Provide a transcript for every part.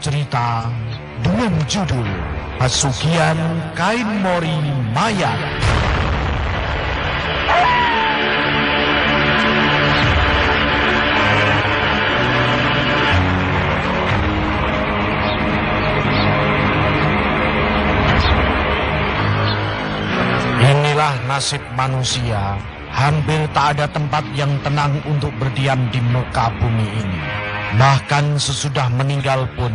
cerita dengan judul Pesugihan Kain Mori Mayat. Inilah nasib manusia. Hampir tak ada tempat yang tenang untuk berdiam di muka bumi ini. Bahkan sesudah meninggal pun,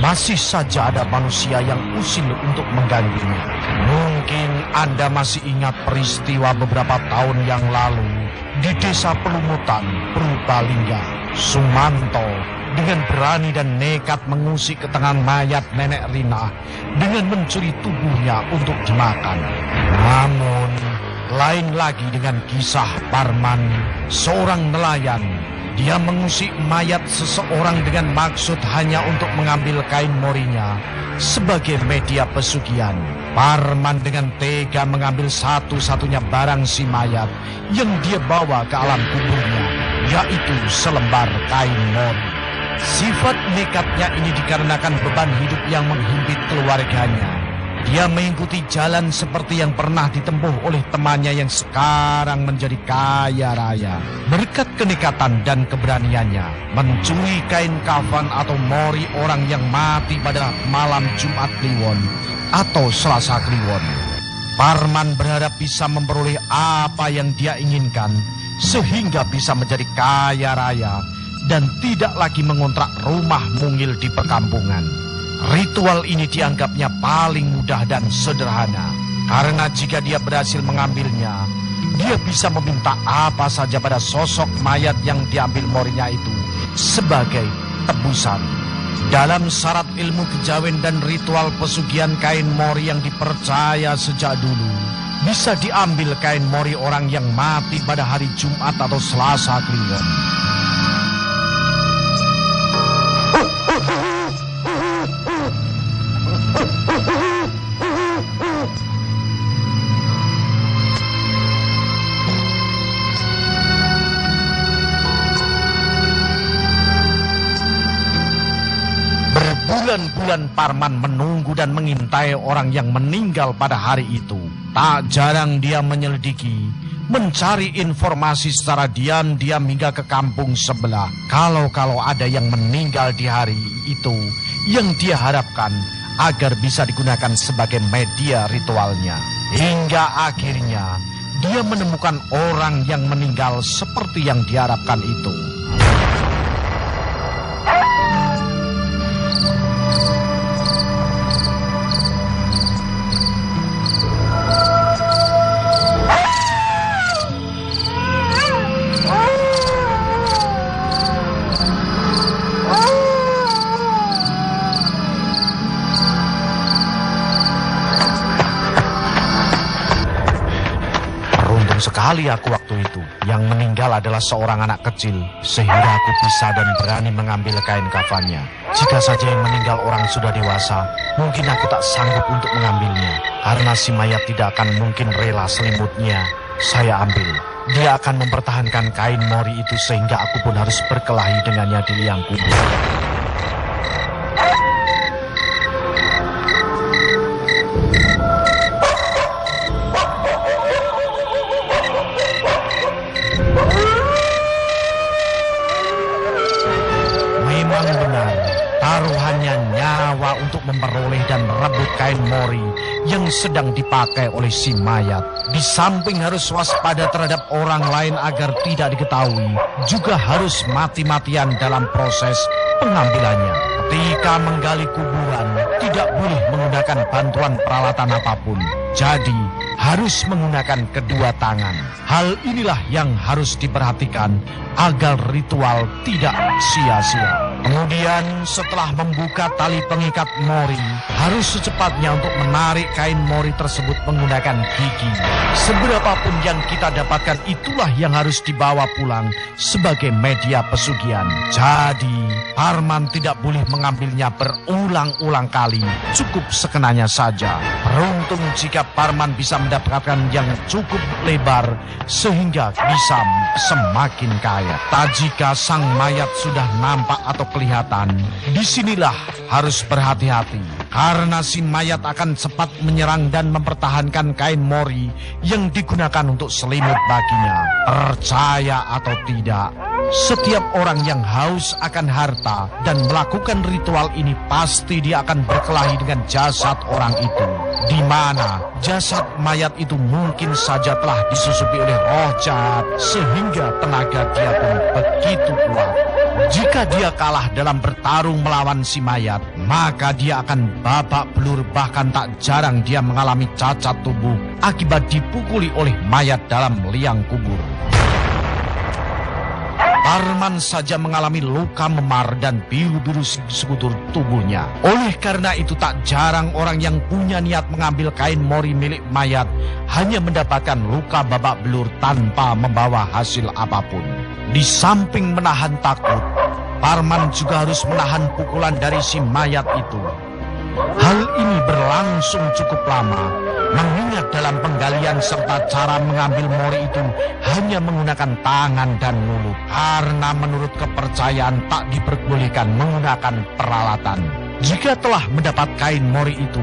masih saja ada manusia yang usil untuk mengganggunya. Mungkin Anda masih ingat peristiwa beberapa tahun yang lalu di desa Pelumutan, Purbalingga, Sumanto, dengan berani dan nekat mengusik ke tengah mayat nenek Rina dengan mencuri tubuhnya untuk dimakan. Namun, lain lagi dengan kisah Parman, seorang nelayan. Dia mengusik mayat seseorang dengan maksud hanya untuk mengambil kain morinya sebagai media pesugihan. Parman dengan tega mengambil satu-satunya barang si mayat yang dia bawa ke alam kuburnya, yaitu selembar kain mori. Sifat nekatnya ini dikarenakan beban hidup yang menghimpit keluarganya. Dia mengikuti jalan seperti yang pernah ditempuh oleh temannya yang sekarang menjadi kaya raya. Berkat kenekatan dan keberaniannya, mencuri kain kafan atau mori orang yang mati pada malam Jumat Kliwon atau Selasa Kliwon. Parman berharap bisa memperoleh apa yang dia inginkan sehingga bisa menjadi kaya raya dan tidak lagi mengontrak rumah mungil di perkampungan. Ritual ini dianggapnya paling mudah dan sederhana. Karena jika dia berhasil mengambilnya, dia bisa meminta apa saja pada sosok mayat yang diambil morinya itu sebagai tebusan. Dalam syarat ilmu kejawen dan ritual pesugihan kain mori yang dipercaya sejak dulu, bisa diambil kain mori orang yang mati pada hari Jumat atau Selasa Kliwon. Berbulan-bulan Parman menunggu dan mengintai orang yang meninggal pada hari itu. Tak jarang dia menyelidiki, mencari informasi secara diam-diam hingga ke kampung sebelah. Kalau-kalau ada yang meninggal di hari itu, yang dia harapkan agar bisa digunakan sebagai media ritualnya. Hingga akhirnya, dia menemukan orang yang meninggal seperti yang diharapkan itu. Sekali aku waktu itu. Yang meninggal adalah seorang anak kecil, sehingga aku bisa dan berani mengambil kain kafannya. Jika saja yang meninggal orang sudah dewasa, mungkin aku tak sanggup untuk mengambilnya. Karena si mayat tidak akan mungkin rela selimutnya. Saya ambil. Dia akan mempertahankan kain mori itu sehingga aku pun harus berkelahi dengannya di liang kubur. Sedang dipakai oleh si mayat. Di samping harus waspada terhadap orang lain agar tidak diketahui, juga harus mati-matian dalam proses pengambilannya. Ketika menggali kuburan, tidak boleh menggunakan bantuan peralatan apa pun. Jadi, harus menggunakan kedua tangan. Hal inilah yang harus diperhatikan agar ritual tidak sia-sia. Kemudian setelah membuka tali pengikat mori, harus secepatnya untuk menarik kain mori tersebut menggunakan gigi. Seberapapun yang kita dapatkan itulah yang harus dibawa pulang sebagai media pesugihan. Jadi, Parman tidak boleh mengambilnya berulang-ulang kali. Cukup sekenanya saja. Beruntung jika Parman bisa mendapatkan yang cukup lebar sehingga bisa semakin kaya. Tak jika sang mayat sudah nampak atau kelihatan, di sinilah harus berhati-hati. Karena si mayat akan cepat menyerang dan mempertahankan kain mori yang digunakan untuk selimut baginya. Percaya atau tidak, setiap orang yang haus akan harta dan melakukan ritual ini pasti dia akan berkelahi dengan jasad orang itu. Di mana jasad mayat itu mungkin saja telah disusupi oleh roh jahat sehingga tenaga dia pun begitu kuat. Jika dia kalah dalam bertarung melawan si mayat, maka dia akan babak belur bahkan tak jarang dia mengalami cacat tubuh akibat dipukuli oleh mayat dalam liang kubur. Parman saja mengalami luka memar dan biru-biru sekutur tubuhnya. Oleh karena itu tak jarang orang yang punya niat mengambil kain mori milik mayat hanya mendapatkan luka babak belur tanpa membawa hasil apa pun. Di samping menahan takut, Parman juga harus menahan pukulan dari si mayat itu. Hal ini berlangsung cukup lama, mengingat dalam penggalian serta cara mengambil mori itu hanya menggunakan tangan dan mulut. Karena menurut kepercayaan tak diperbolehkan menggunakan peralatan. Jika telah mendapat kain mori itu,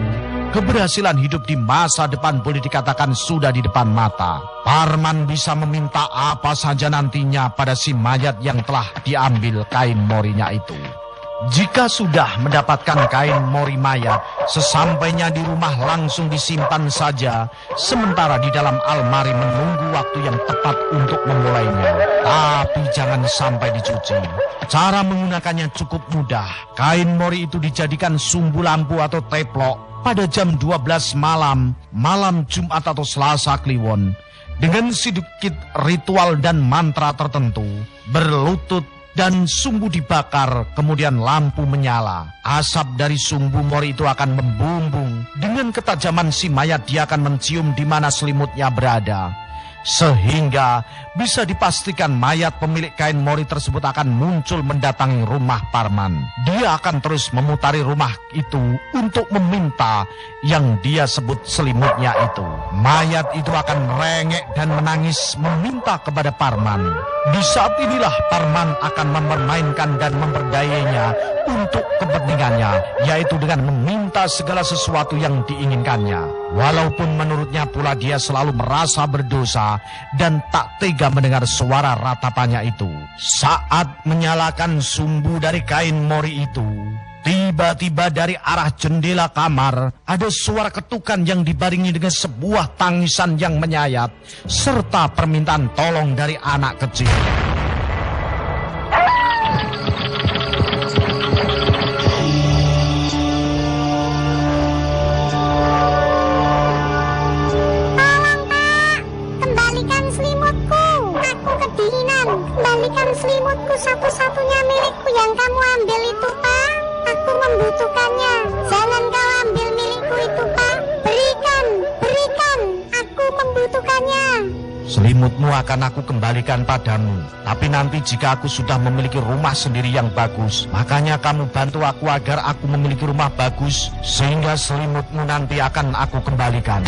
keberhasilan hidup di masa depan boleh dikatakan sudah di depan mata. Parman bisa meminta apa saja nantinya pada si mayat yang telah diambil kain morinya itu. Jika sudah mendapatkan kain mori mayat, sesampainya di rumah langsung disimpan saja, sementara di dalam almari menunggu waktu yang tepat untuk memulainya. Tapi jangan sampai dicuci. Cara menggunakannya cukup mudah. Kain mori itu dijadikan sumbu lampu atau teplok pada jam 12 malam, malam Jumat atau Selasa Kliwon. Dengan sedikit ritual dan mantra tertentu, berlutut dan sumbu dibakar, kemudian lampu menyala. Asap dari sumbu mori itu akan membumbung. Dengan ketajaman si mayat dia akan mencium di mana selimutnya berada. Sehingga bisa dipastikan mayat pemilik kain mori tersebut akan muncul mendatangi rumah Parman. Dia akan terus memutari rumah itu untuk meminta yang dia sebut selimutnya itu. Mayat itu akan merengek dan menangis meminta kepada Parman. Di saat inilah Parman akan mempermainkan dan memperdayainya untuk kepentingannya, yaitu dengan meminta segala sesuatu yang diinginkannya. Walaupun menurutnya pula dia selalu merasa berdosa dan tak tega mendengar suara ratapannya itu. Saat menyalakan sumbu dari kain mori itu, tiba-tiba dari arah jendela kamar ada suara ketukan yang dibaringi dengan sebuah tangisan yang menyayat serta permintaan tolong dari anak kecil. satu-satunya milikku yang kamu ambil itu, membutuhkannya. Jangan kau ambil milikku itu, Pak. Berikan, berikan. Aku membutuhkannya. Selimutmu akan aku kembalikan padamu. Tapi nanti jika aku sudah memiliki rumah sendiri yang bagus, makanya kamu bantu aku agar aku memiliki rumah bagus, sehingga selimutmu nanti akan aku kembalikan.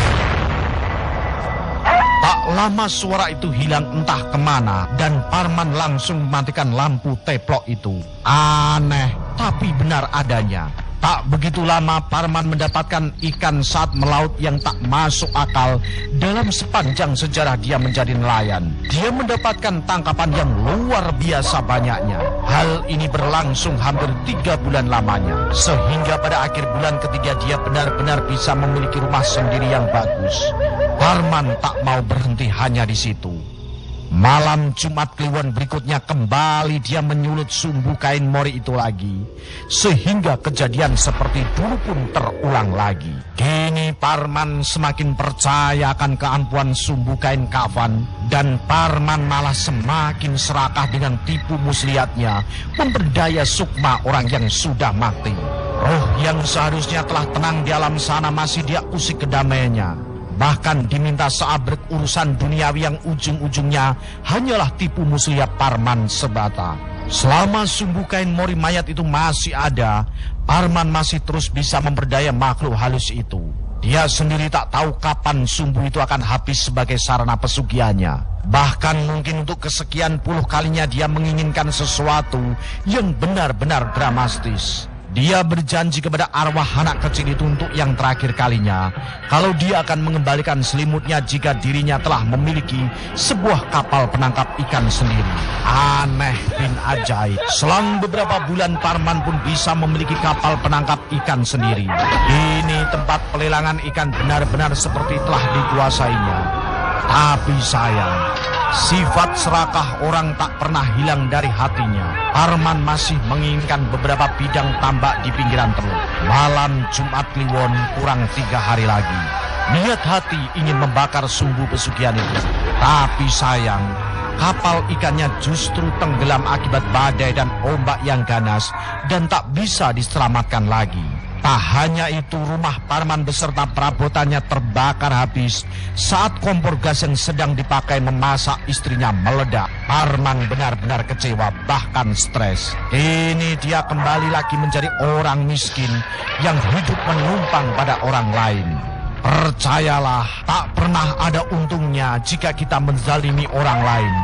Tak lama suara itu hilang entah ke mana dan Parman langsung mematikan lampu teplok itu. Aneh, tapi benar adanya. Tak begitu lama Parman mendapatkan ikan saat melaut yang tak masuk akal dalam sepanjang sejarah dia menjadi nelayan. Dia mendapatkan tangkapan yang luar biasa banyaknya. Hal ini berlangsung hampir tiga bulan lamanya. Sehingga pada akhir bulan ketiga dia benar-benar bisa memiliki rumah sendiri yang bagus. Parman tak mau berhenti hanya di situ. Malam Jumat Kliwon berikutnya kembali dia menyulut sumbu kain mori itu lagi. Sehingga kejadian seperti dulu pun terulang lagi. Kini Parman semakin percaya akan keampuan sumbu kain kafan. Dan Parman malah semakin serakah dengan tipu muslihatnya. Memberdaya sukma orang yang sudah mati. Roh yang seharusnya telah tenang di alam sana masih dia usik kedamaiannya. Bahkan diminta seabrek urusan duniawi yang ujung-ujungnya hanyalah tipu muslihat Parman sebata. Selama sumbu kain mori mayat itu masih ada, Parman masih terus bisa memperdaya makhluk halus itu. Dia sendiri tak tahu kapan sumbu itu akan habis sebagai sarana pesugihannya. Bahkan mungkin untuk kesekian puluh kalinya dia menginginkan sesuatu yang benar-benar dramatis. Dia berjanji kepada arwah anak kecil itu untuk yang terakhir kalinya kalau dia akan mengembalikan selimutnya jika dirinya telah memiliki sebuah kapal penangkap ikan sendiri. Aneh bin ajaib. Selang beberapa bulan Parman pun bisa memiliki kapal penangkap ikan sendiri. Ini tempat pelelangan ikan benar-benar seperti telah dikuasainya. Tapi sayang, Sifat serakah orang tak pernah hilang dari hatinya. Arman masih menginginkan beberapa bidang tambak di pinggiran teluk. Malam Jumat Kliwon kurang tiga hari lagi. Niat hati ingin membakar sumbu pesugihan itu. Tapi sayang, kapal ikannya justru tenggelam akibat badai dan ombak yang ganas dan tak bisa diselamatkan lagi. Tak hanya itu rumah Parman beserta perabotannya terbakar habis saat kompor gas yang sedang dipakai memasak istrinya meledak. Parman benar-benar kecewa bahkan stres. Ini dia kembali lagi menjadi orang miskin yang hidup menumpang pada orang lain. Percayalah, tak pernah ada untungnya jika kita menzalimi orang lain,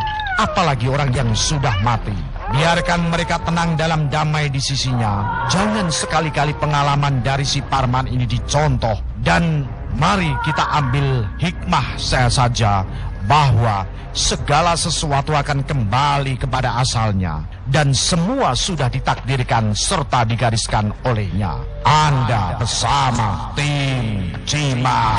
apalagi orang yang sudah mati. Biarkan mereka tenang dalam damai di sisinya. Jangan sekali-kali pengalaman dari si Parman ini dicontoh. Dan mari kita ambil hikmah saya saja bahwa segala sesuatu akan kembali kepada asalnya dan semua sudah ditakdirkan serta digariskan olehnya. Anda bersama tim Cima.